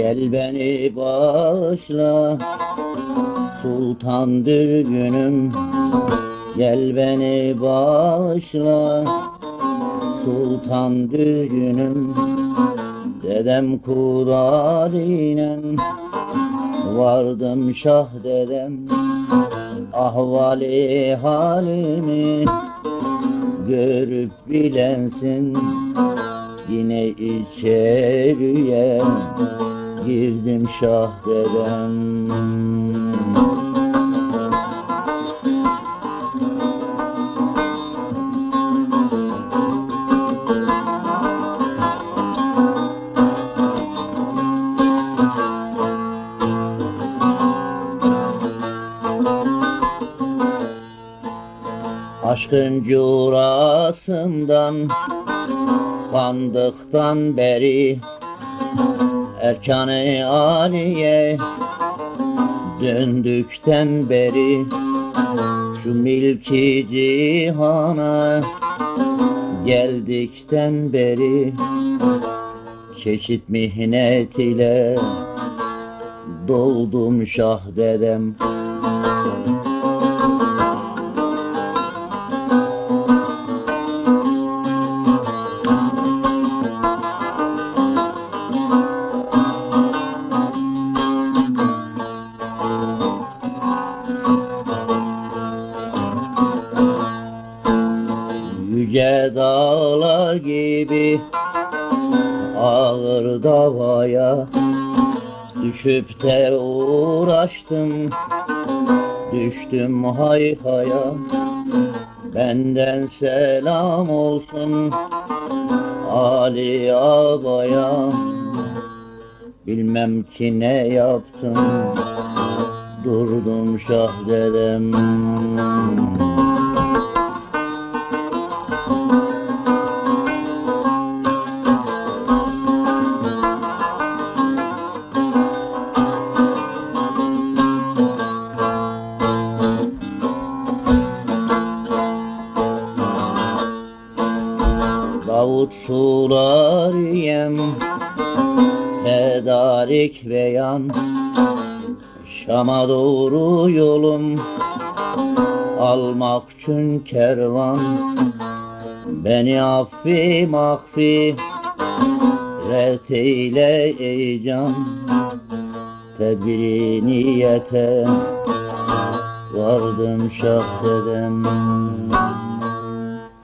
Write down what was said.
Gel beni bağışla Sultan düğünüm Gel beni bağışla Sultan düğünüm Dedem kuralinen Vardım şah dedem. Ahvali halimi Görüp bilensin Yine içeriye Girdim şah dedem Aşkın curasından Kandıktan beri Erkan-ı Aliye Döndükten beri Şu milki cihana Geldikten beri Çeşit mihnet ile Doldum şah dedem Yüce dağlar gibi ağır davaya Düşüp de uğraştım. Düştüm hayhaya Benden selam olsun Ali Abaya Bilmem ki ne yaptım Durdum şah dedem Davut sular yem Tedarik ve yan Şam'a doğru yolum Almak için kervan Beni affi mahfi Ret eyle ey can Tedbiri niyete Vardım şah dedem